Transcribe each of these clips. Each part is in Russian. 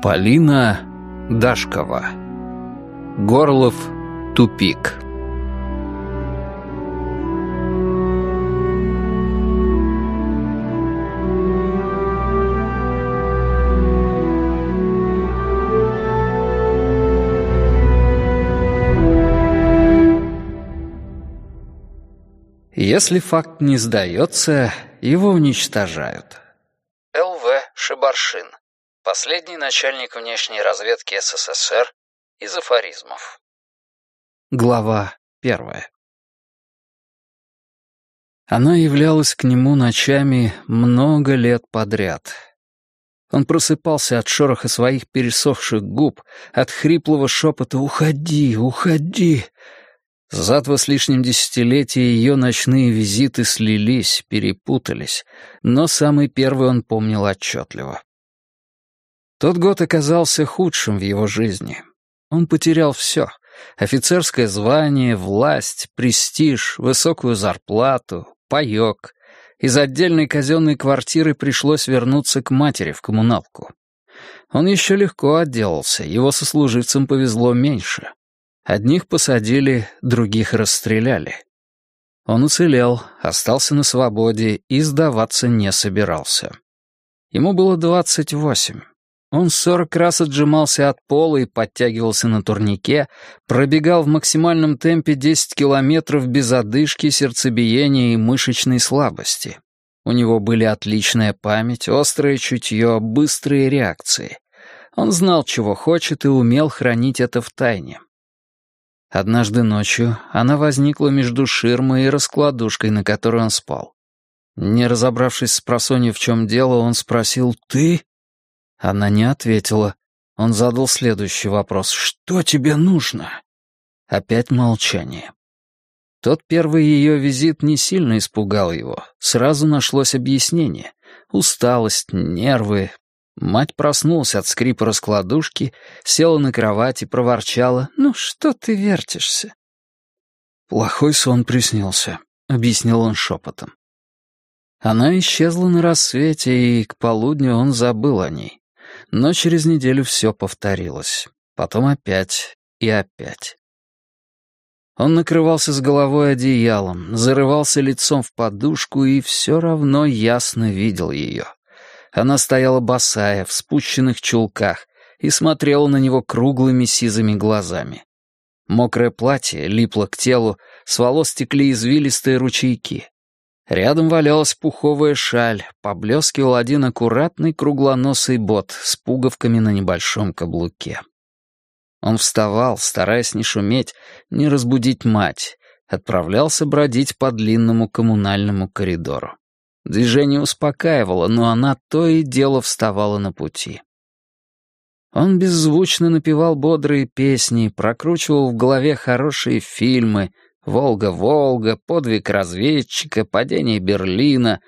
Полина Дашкова. Горлов. Тупик. Если факт не сдается, его уничтожают. Л.В. Шибаршин. Последний начальник внешней разведки СССР из афоризмов. Глава первая. Она являлась к нему ночами много лет подряд. Он просыпался от шороха своих пересохших губ, от хриплого шепота «Уходи, уходи!». За два с лишним десятилетия ее ночные визиты слились, перепутались, но самый первый он помнил отчетливо. Тот год оказался худшим в его жизни. Он потерял все — офицерское звание, власть, престиж, высокую зарплату, паёк. Из отдельной казенной квартиры пришлось вернуться к матери в коммуналку. Он еще легко отделался, его сослуживцам повезло меньше. Одних посадили, других расстреляли. Он уцелел, остался на свободе и сдаваться не собирался. Ему было двадцать восемь. Он сорок раз отжимался от пола и подтягивался на турнике, пробегал в максимальном темпе 10 километров без одышки, сердцебиения и мышечной слабости. У него были отличная память, острое чутье, быстрые реакции. Он знал, чего хочет, и умел хранить это в тайне. Однажды ночью она возникла между ширмой и раскладушкой, на которой он спал. Не разобравшись с просонья, в чем дело, он спросил «Ты?». Она не ответила. Он задал следующий вопрос. «Что тебе нужно?» Опять молчание. Тот первый ее визит не сильно испугал его. Сразу нашлось объяснение. Усталость, нервы. Мать проснулась от скрипа раскладушки, села на кровать и проворчала. «Ну что ты вертишься?» «Плохой сон приснился», — объяснил он шепотом. Она исчезла на рассвете, и к полудню он забыл о ней. Но через неделю все повторилось. Потом опять и опять. Он накрывался с головой одеялом, зарывался лицом в подушку и все равно ясно видел ее. Она стояла босая, в спущенных чулках, и смотрела на него круглыми сизыми глазами. Мокрое платье липло к телу, с волос текли извилистые ручейки. Рядом валялась пуховая шаль, поблескивал один аккуратный круглоносый бот с пуговками на небольшом каблуке. Он вставал, стараясь не шуметь, не разбудить мать, отправлялся бродить по длинному коммунальному коридору. Движение успокаивало, но она то и дело вставала на пути. Он беззвучно напевал бодрые песни, прокручивал в голове хорошие фильмы — Волга-Волга, подвиг разведчика, падение Берлина.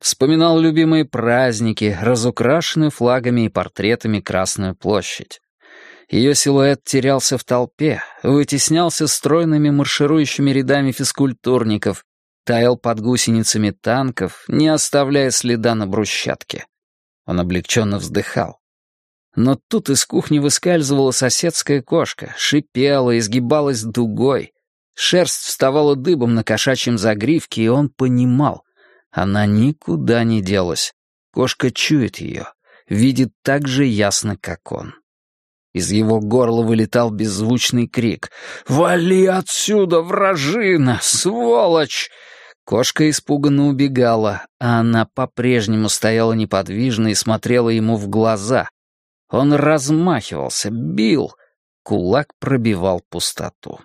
Вспоминал любимые праздники, разукрашенную флагами и портретами Красную площадь. Ее силуэт терялся в толпе, вытеснялся стройными марширующими рядами физкультурников, таял под гусеницами танков, не оставляя следа на брусчатке. Он облегченно вздыхал. Но тут из кухни выскальзывала соседская кошка, шипела, изгибалась дугой — Шерсть вставала дыбом на кошачьем загривке, и он понимал. Она никуда не делась. Кошка чует ее, видит так же ясно, как он. Из его горла вылетал беззвучный крик. «Вали отсюда, вражина! Сволочь!» Кошка испуганно убегала, а она по-прежнему стояла неподвижно и смотрела ему в глаза. Он размахивался, бил. Кулак пробивал пустоту.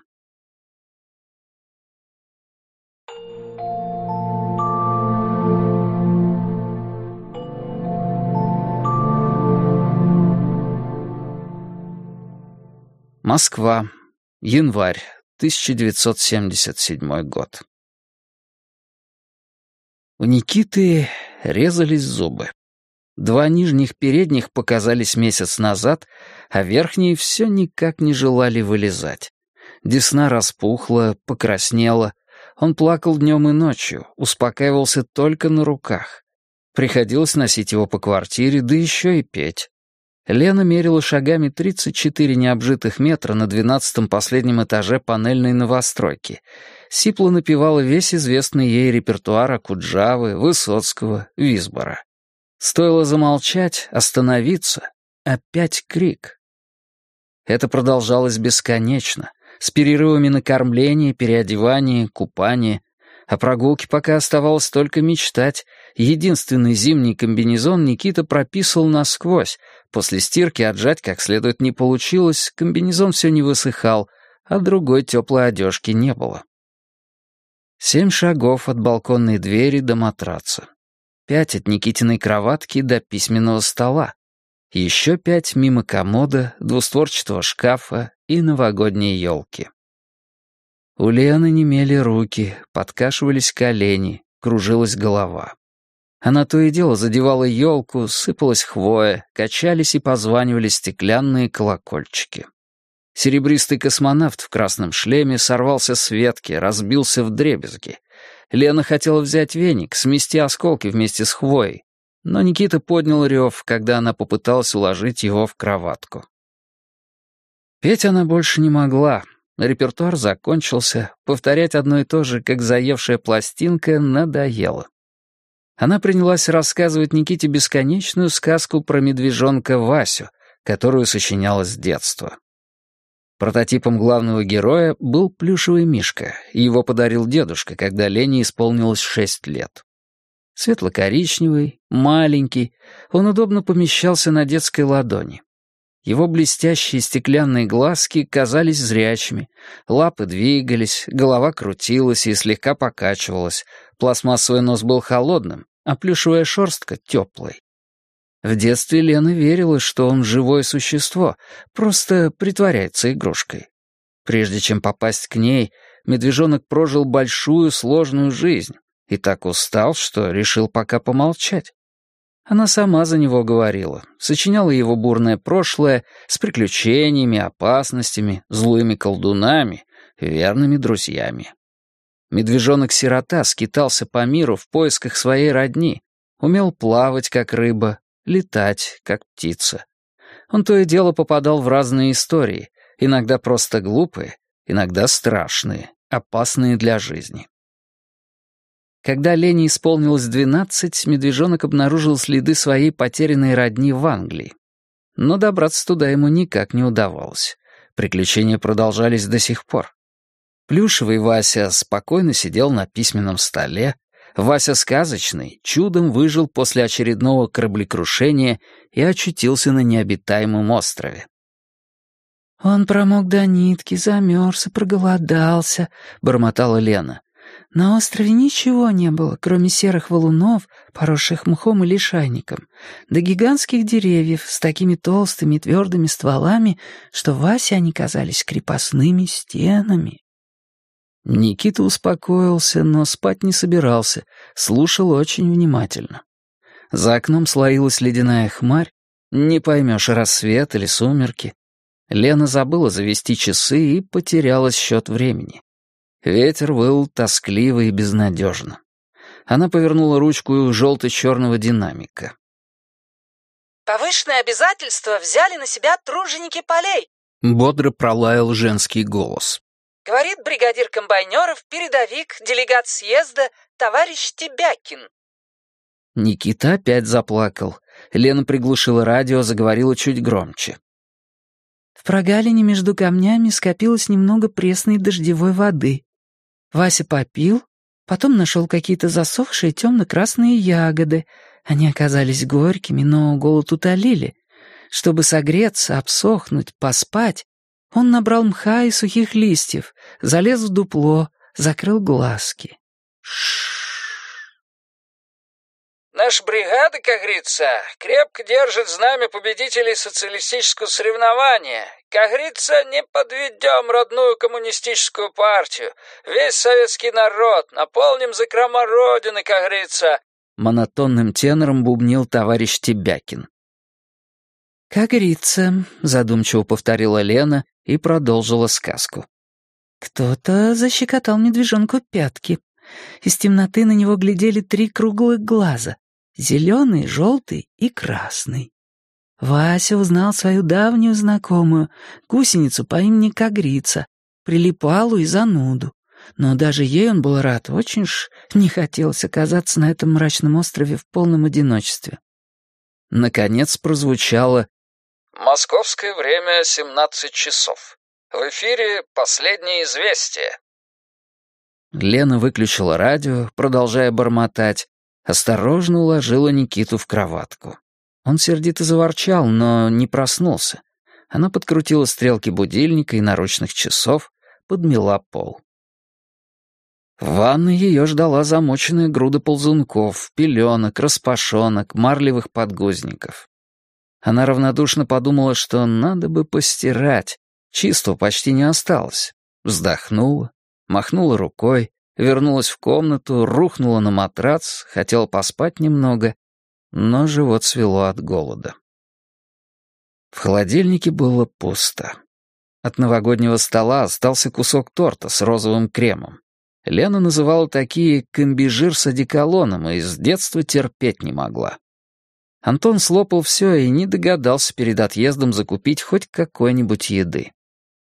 Москва. Январь. 1977 год. У Никиты резались зубы. Два нижних передних показались месяц назад, а верхние все никак не желали вылезать. Десна распухла, покраснела. Он плакал днем и ночью, успокаивался только на руках. Приходилось носить его по квартире, да еще и петь. Лена мерила шагами 34 необжитых метра на двенадцатом последнем этаже панельной новостройки. Сипло напевала весь известный ей репертуар Акуджавы, Высоцкого, Висбора. Стоило замолчать, остановиться. Опять крик. Это продолжалось бесконечно, с перерывами на кормление, переодевание, купание. О прогулке пока оставалось только мечтать. Единственный зимний комбинезон Никита прописал насквозь. После стирки отжать как следует не получилось, комбинезон все не высыхал, а другой теплой одежки не было. Семь шагов от балконной двери до матраца. Пять от Никитиной кроватки до письменного стола. Еще пять мимо комода, двустворчатого шкафа и новогодней елки. У Лены немели руки, подкашивались колени, кружилась голова. Она то и дело задевала елку, сыпалась хвоя, качались и позванивали стеклянные колокольчики. Серебристый космонавт в красном шлеме сорвался с ветки, разбился в дребезги. Лена хотела взять веник, смести осколки вместе с хвоей, но Никита поднял рев, когда она попыталась уложить его в кроватку. Петь она больше не могла, Репертуар закончился, повторять одно и то же, как заевшая пластинка, надоело. Она принялась рассказывать Никите бесконечную сказку про медвежонка Васю, которую сочиняла с детства. Прототипом главного героя был плюшевый мишка, его подарил дедушка, когда Лене исполнилось шесть лет. Светло-коричневый, маленький, он удобно помещался на детской ладони. Его блестящие стеклянные глазки казались зрячими, лапы двигались, голова крутилась и слегка покачивалась, пластмассовый нос был холодным, а плюшевая шерстка — теплой. В детстве Лена верила, что он живое существо, просто притворяется игрушкой. Прежде чем попасть к ней, медвежонок прожил большую сложную жизнь и так устал, что решил пока помолчать. Она сама за него говорила, сочиняла его бурное прошлое с приключениями, опасностями, злыми колдунами, верными друзьями. Медвежонок-сирота скитался по миру в поисках своей родни, умел плавать, как рыба, летать, как птица. Он то и дело попадал в разные истории, иногда просто глупые, иногда страшные, опасные для жизни. Когда Лене исполнилось двенадцать, медвежонок обнаружил следы своей потерянной родни в Англии. Но добраться туда ему никак не удавалось. Приключения продолжались до сих пор. Плюшевый Вася спокойно сидел на письменном столе. Вася сказочный чудом выжил после очередного кораблекрушения и очутился на необитаемом острове. «Он промок до нитки, замерз и проголодался», — бормотала Лена. На острове ничего не было, кроме серых валунов, поросших мхом и лишайником, да гигантских деревьев с такими толстыми твердыми стволами, что Васе они казались крепостными стенами. Никита успокоился, но спать не собирался, слушал очень внимательно. За окном слоилась ледяная хмарь, не поймешь, рассвет или сумерки. Лена забыла завести часы и потеряла счет времени. Ветер выл тоскливо и безнадежно. Она повернула ручку желто-черного динамика. «Повышенные обязательства взяли на себя труженики полей», — бодро пролаял женский голос. «Говорит бригадир комбайнеров, передовик, делегат съезда, товарищ Тебякин». Никита опять заплакал. Лена приглушила радио, заговорила чуть громче. В прогалине между камнями скопилось немного пресной дождевой воды. Вася попил, потом нашел какие-то засохшие темно-красные ягоды. Они оказались горькими, но голод утолили. Чтобы согреться, обсохнуть, поспать, он набрал мха и сухих листьев, залез в дупло, закрыл глазки. Ш Наша бригада, как говорится, крепко держит знамя победителей социалистического соревнования. Как говорится, не подведем родную коммунистическую партию. Весь советский народ наполним закрома Родины, как говорится. Монотонным тенором бубнил товарищ Тебякин. «Как говорится», — задумчиво повторила Лена и продолжила сказку. «Кто-то защекотал медвежонку пятки. Из темноты на него глядели три круглых глаза. Зеленый, желтый и красный. Вася узнал свою давнюю знакомую, гусеницу по имени Кагрица, прилипалу и зануду. Но даже ей он был рад, очень ж не хотелось оказаться на этом мрачном острове в полном одиночестве. Наконец прозвучало «Московское время 17 часов. В эфире последнее известие». Лена выключила радио, продолжая бормотать, осторожно уложила Никиту в кроватку. Он сердито заворчал, но не проснулся. Она подкрутила стрелки будильника и наручных часов, подмела пол. В ванной ее ждала замоченная груда ползунков, пеленок, распашонок, марлевых подгузников. Она равнодушно подумала, что надо бы постирать. Чистого почти не осталось. Вздохнула, махнула рукой, вернулась в комнату, рухнула на матрац, хотела поспать немного, но живот свело от голода. В холодильнике было пусто. От новогоднего стола остался кусок торта с розовым кремом. Лена называла такие комбижир с одеколоном и с детства терпеть не могла. Антон слопал все и не догадался перед отъездом закупить хоть какой-нибудь еды.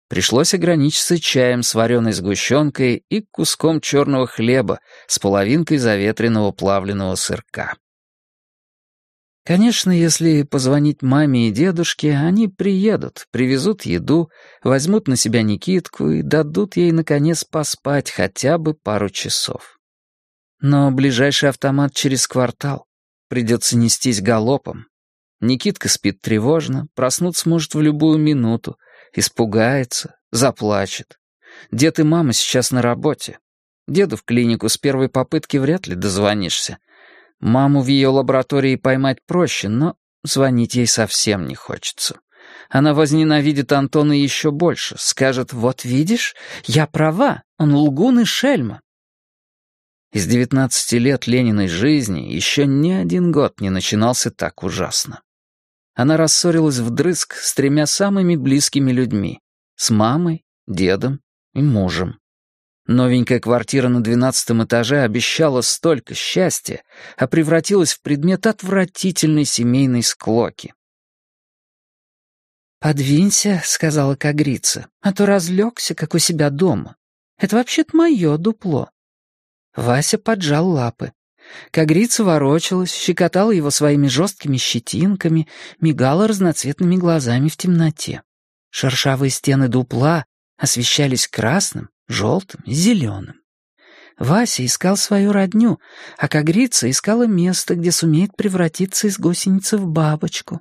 Пришлось ограничиться чаем с вареной сгущенкой и куском черного хлеба с половинкой заветренного плавленного сырка. Конечно, если позвонить маме и дедушке, они приедут, привезут еду, возьмут на себя Никитку и дадут ей, наконец, поспать хотя бы пару часов. Но ближайший автомат через квартал. Придется нестись галопом. Никитка спит тревожно, проснуться может в любую минуту, испугается, заплачет. Дед и мама сейчас на работе. Деду в клинику с первой попытки вряд ли дозвонишься. Маму в ее лаборатории поймать проще, но звонить ей совсем не хочется. Она возненавидит Антона еще больше, скажет «Вот видишь, я права, он лгун и шельма». Из девятнадцати лет Лениной жизни еще ни один год не начинался так ужасно. Она рассорилась вдрызг с тремя самыми близкими людьми — с мамой, дедом и мужем. Новенькая квартира на двенадцатом этаже обещала столько счастья, а превратилась в предмет отвратительной семейной склоки. «Подвинься», — сказала Кагрица, — «а то разлегся, как у себя дома. Это вообще-то мое дупло». Вася поджал лапы. Кагрица ворочалась, щекотала его своими жесткими щетинками, мигала разноцветными глазами в темноте. Шершавые стены дупла освещались красным, желтым зеленым. Вася искал свою родню, а Кагрица искала место, где сумеет превратиться из гусеницы в бабочку.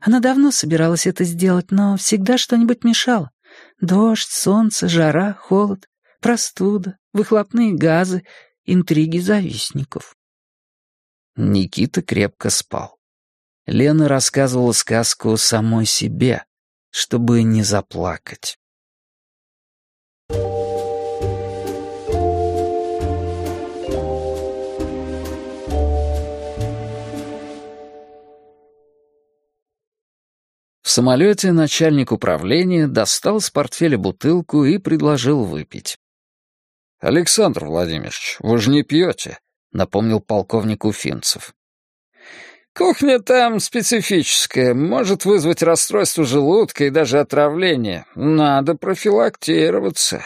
Она давно собиралась это сделать, но всегда что-нибудь мешало. Дождь, солнце, жара, холод, простуда, выхлопные газы, интриги завистников. Никита крепко спал. Лена рассказывала сказку самой себе, чтобы не заплакать. В самолете начальник управления достал из портфеля бутылку и предложил выпить. «Александр Владимирович, вы же не пьете», — напомнил полковник Уфимцев. «Кухня там специфическая, может вызвать расстройство желудка и даже отравление. Надо профилактироваться».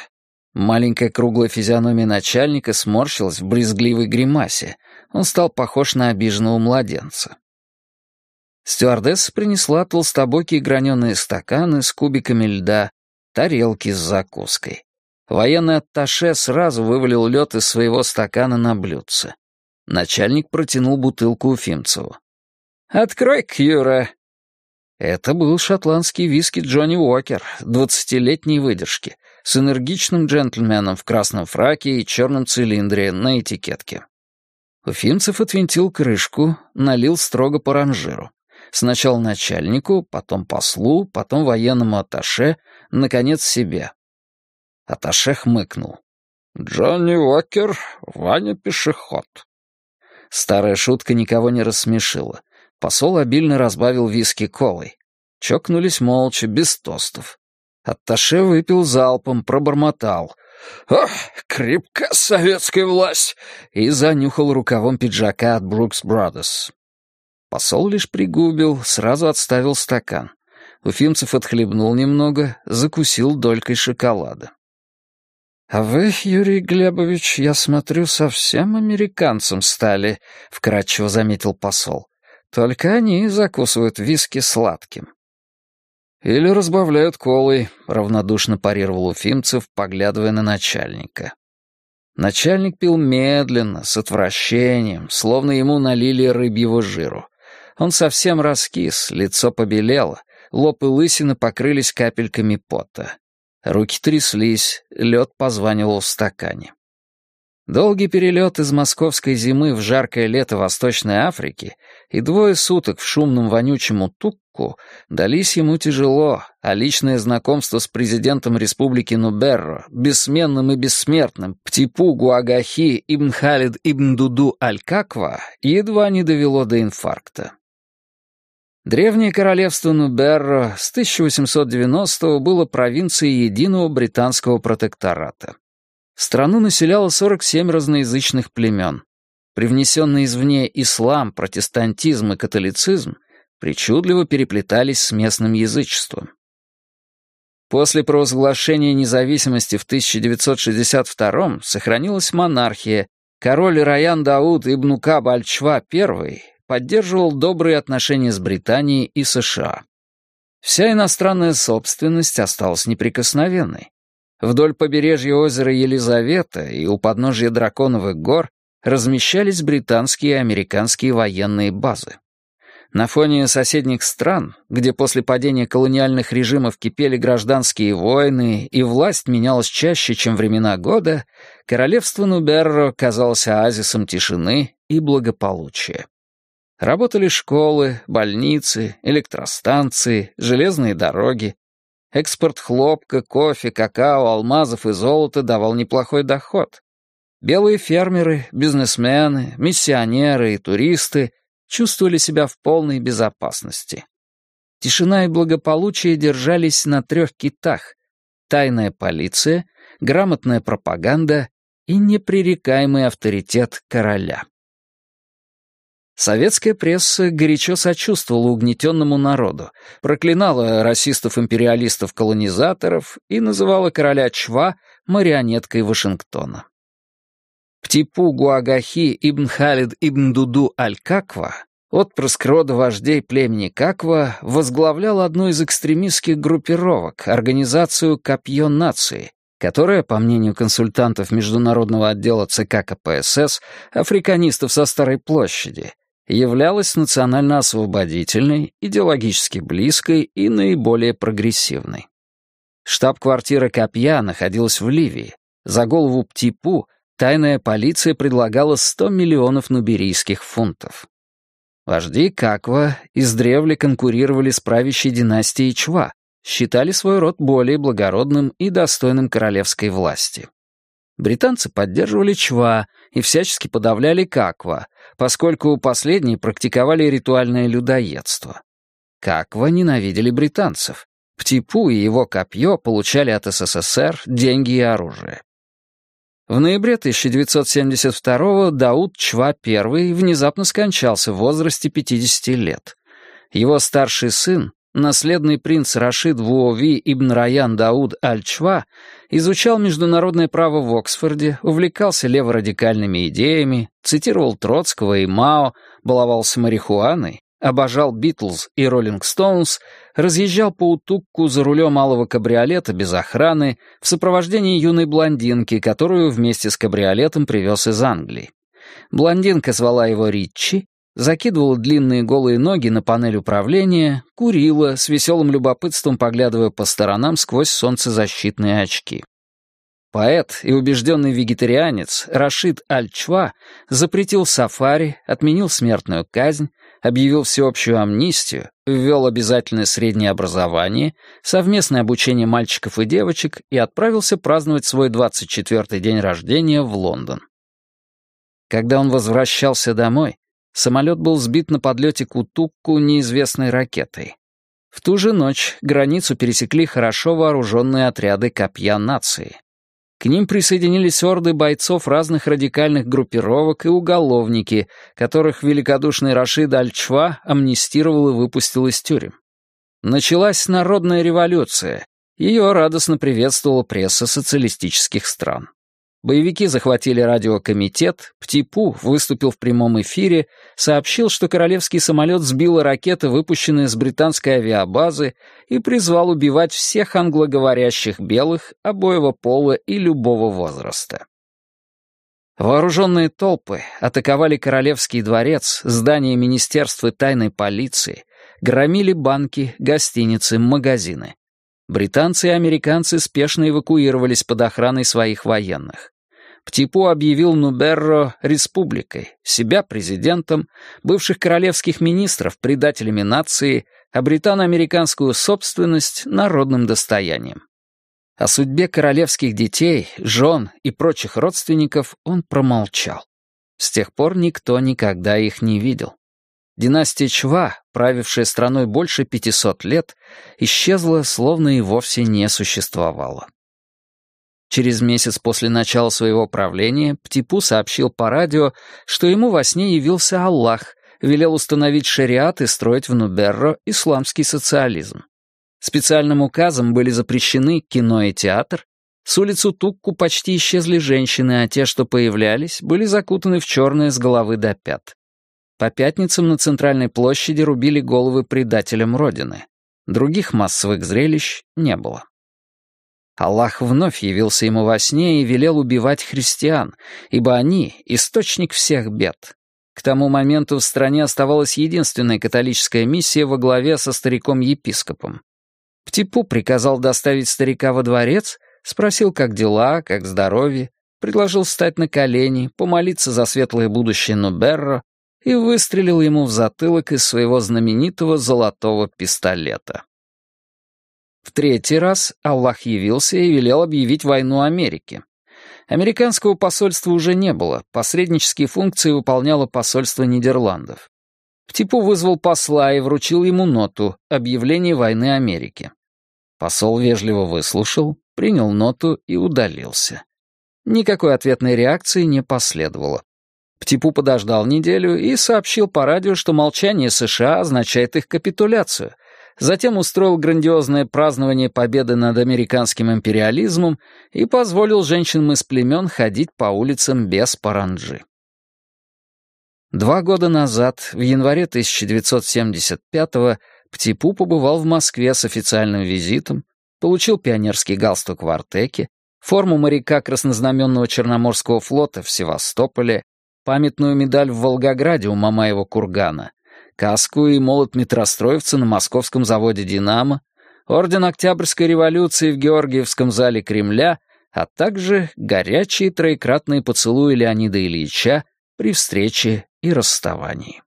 Маленькая круглая физиономия начальника сморщилась в брезгливой гримасе. Он стал похож на обиженного младенца. Стюардесса принесла толстобокие граненые стаканы с кубиками льда, тарелки с закуской. Военный атташе сразу вывалил лед из своего стакана на блюдце. Начальник протянул бутылку Уфимцеву. «Открой-ка, Юра!» Это был шотландский виски Джонни Уокер, двадцатилетней выдержки, с энергичным джентльменом в красном фраке и черном цилиндре на этикетке. Уфимцев отвинтил крышку, налил строго по ранжиру. Сначала начальнику, потом послу, потом военному атташе, наконец себе. Атташе хмыкнул. «Джонни Уокер, Ваня пешеход». Старая шутка никого не рассмешила. Посол обильно разбавил виски колой. Чокнулись молча, без тостов. Атташе выпил залпом, пробормотал. «Ох, крепка советская власть!» и занюхал рукавом пиджака от Брукс Brothers. Посол лишь пригубил, сразу отставил стакан. Уфимцев отхлебнул немного, закусил долькой шоколада. «А вы, Юрий Глебович, я смотрю, совсем американцем стали», — вкратчиво заметил посол. «Только они закусывают виски сладким». «Или разбавляют колой», — равнодушно парировал Уфимцев, поглядывая на начальника. Начальник пил медленно, с отвращением, словно ему налили рыбьего жиру. Он совсем раскис, лицо побелело, лоб и лысина покрылись капельками пота. Руки тряслись, лед позванивал в стакане. Долгий перелет из московской зимы в жаркое лето Восточной Африки и двое суток в шумном вонючем Утукку дались ему тяжело, а личное знакомство с президентом республики Нуберро, бессменным и бессмертным Птипу Гуагахи Ибн Халид Ибн Дуду Аль-Каква едва не довело до инфаркта. Древнее королевство Нуберро с 1890 было провинцией единого британского протектората. Страну населяло 47 разноязычных племен. Привнесенные извне ислам, протестантизм и католицизм причудливо переплетались с местным язычеством. После провозглашения независимости в 1962 сохранилась монархия, король Раян Дауд ибн Каб аль-Чва I поддерживал добрые отношения с Британией и США. Вся иностранная собственность осталась неприкосновенной. Вдоль побережья озера Елизавета и у подножья Драконовых гор размещались британские и американские военные базы. На фоне соседних стран, где после падения колониальных режимов кипели гражданские войны и власть менялась чаще, чем времена года, королевство Нуберро казалось оазисом тишины и благополучия. Работали школы, больницы, электростанции, железные дороги. Экспорт хлопка, кофе, какао, алмазов и золота давал неплохой доход. Белые фермеры, бизнесмены, миссионеры и туристы чувствовали себя в полной безопасности. Тишина и благополучие держались на трех китах — тайная полиция, грамотная пропаганда и непререкаемый авторитет короля. Советская пресса горячо сочувствовала угнетенному народу, проклинала расистов-империалистов-колонизаторов и называла короля Чва марионеткой Вашингтона. Птипу Гуагахи ибн Халид ибн Дуду Аль-Каква, отпрыск рода вождей племени Каква, возглавлял одну из экстремистских группировок, организацию «Копье нации», которая, по мнению консультантов Международного отдела ЦК КПСС, африканистов со Старой площади, являлась национально-освободительной, идеологически близкой и наиболее прогрессивной. Штаб-квартира Копья находилась в Ливии. За голову Птипу тайная полиция предлагала 100 миллионов нуберийских фунтов. Вожди Каква издревле конкурировали с правящей династией Чва, считали свой род более благородным и достойным королевской власти. Британцы поддерживали Чва и всячески подавляли Каква, поскольку последние практиковали ритуальное людоедство. Каква ненавидели британцев. Птипу и его копье получали от СССР деньги и оружие. В ноябре 1972-го Дауд Чва I внезапно скончался в возрасте 50 лет. Его старший сын, наследный принц Рашид Вуови ибн Раян Дауд Аль-Чва изучал международное право в Оксфорде, увлекался леворадикальными идеями, цитировал Троцкого и Мао, баловался марихуаной, обожал Битлз и Роллинг Стоунс, разъезжал по Утукку за рулем малого кабриолета без охраны в сопровождении юной блондинки, которую вместе с кабриолетом привез из Англии. Блондинка звала его Ричи, закидывала длинные голые ноги на панель управления, курила, с веселым любопытством поглядывая по сторонам сквозь солнцезащитные очки. Поэт и убежденный вегетарианец Рашид Аль-Чва запретил сафари, отменил смертную казнь, объявил всеобщую амнистию, ввел обязательное среднее образование, совместное обучение мальчиков и девочек и отправился праздновать свой 24-й день рождения в Лондон. Когда он возвращался домой, Самолет был сбит на подлете к Утукку неизвестной ракетой. В ту же ночь границу пересекли хорошо вооруженные отряды копья нации. К ним присоединились орды бойцов разных радикальных группировок и уголовники, которых великодушный Рашид Аль-Чва амнистировал и выпустил из тюрем. Началась народная революция. Ее радостно приветствовала пресса социалистических стран. Боевики захватили радиокомитет, Птипу выступил в прямом эфире, сообщил, что королевский самолет сбил ракеты, выпущенные с британской авиабазы, и призвал убивать всех англоговорящих белых, обоего пола и любого возраста. Вооруженные толпы атаковали Королевский дворец, здание министерства тайной полиции, громили банки, гостиницы, магазины. Британцы и американцы спешно эвакуировались под охраной своих военных. Птипу объявил Нуберро республикой, себя президентом, бывших королевских министров предателями нации, а британо-американскую собственность народным достоянием. О судьбе королевских детей, жен и прочих родственников он промолчал. С тех пор никто никогда их не видел. Династия Чва, правившая страной больше 500 лет, исчезла, словно и вовсе не существовала. Через месяц после начала своего правления Птипу сообщил по радио, что ему во сне явился Аллах, велел установить шариат и строить в Нуберро исламский социализм. Специальным указом были запрещены кино и театр, с улицы Тукку почти исчезли женщины, а те, что появлялись, были закутаны в черное с головы до пят. По пятницам на центральной площади рубили головы предателям Родины. Других массовых зрелищ не было. Аллах вновь явился ему во сне и велел убивать христиан, ибо они — источник всех бед. К тому моменту в стране оставалась единственная католическая миссия во главе со стариком-епископом. Птипу приказал доставить старика во дворец, спросил, как дела, как здоровье, предложил встать на колени, помолиться за светлое будущее Нуберро и выстрелил ему в затылок из своего знаменитого золотого пистолета. В третий раз Аллах явился и велел объявить войну Америке. Американского посольства уже не было, посреднические функции выполняло посольство Нидерландов. Птипу вызвал посла и вручил ему ноту «Объявление войны Америке». Посол вежливо выслушал, принял ноту и удалился. Никакой ответной реакции не последовало. Птипу подождал неделю и сообщил по радио, что молчание США означает их капитуляцию, затем устроил грандиозное празднование победы над американским империализмом и позволил женщинам из племен ходить по улицам без паранджи. Два года назад, в январе 1975-го, Птипу побывал в Москве с официальным визитом, получил пионерский галстук в Артеке, форму моряка краснознаменного Черноморского флота в Севастополе, памятную медаль в Волгограде у Мамаева кургана, каску и молот метростроевца на московском заводе «Динамо», орден Октябрьской революции в Георгиевском зале Кремля, а также горячие троекратные поцелуи Леонида Ильича при встрече и расставании.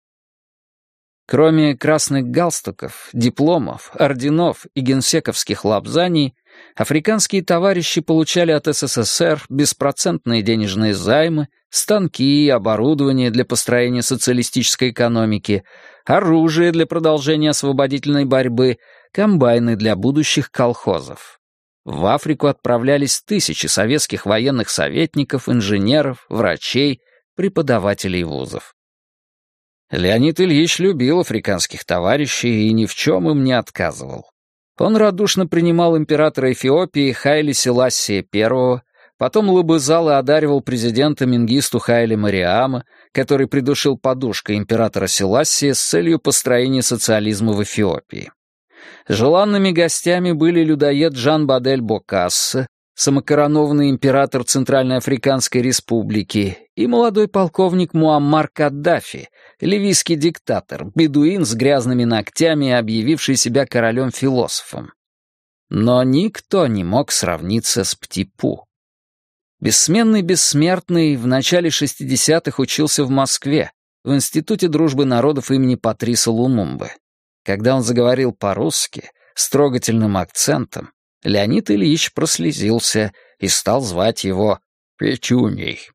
Кроме красных галстуков, дипломов, орденов и генсековских лапзаний, африканские товарищи получали от СССР беспроцентные денежные займы, станки и оборудование для построения социалистической экономики, оружие для продолжения освободительной борьбы, комбайны для будущих колхозов. В Африку отправлялись тысячи советских военных советников, инженеров, врачей, преподавателей вузов. Леонид Ильич любил африканских товарищей и ни в чем им не отказывал. Он радушно принимал императора Эфиопии Хайли Селассия I, потом лобызал и одаривал президента Мингисту Хайли Мариама, который придушил подушкой императора Селассия с целью построения социализма в Эфиопии. Желанными гостями были людоед Жан Бадель Бокасса, самокоронованный император Центральной Африканской Республики, и молодой полковник Муаммар Каддафи, ливийский диктатор, бедуин с грязными ногтями, объявивший себя королем-философом. Но никто не мог сравниться с Птипу. Бессменный бессмертный в начале 60-х учился в Москве, в Институте дружбы народов имени Патриса Лумумбы. Когда он заговорил по-русски, с трогательным акцентом, Леонид Ильич прослезился и стал звать его Петюней.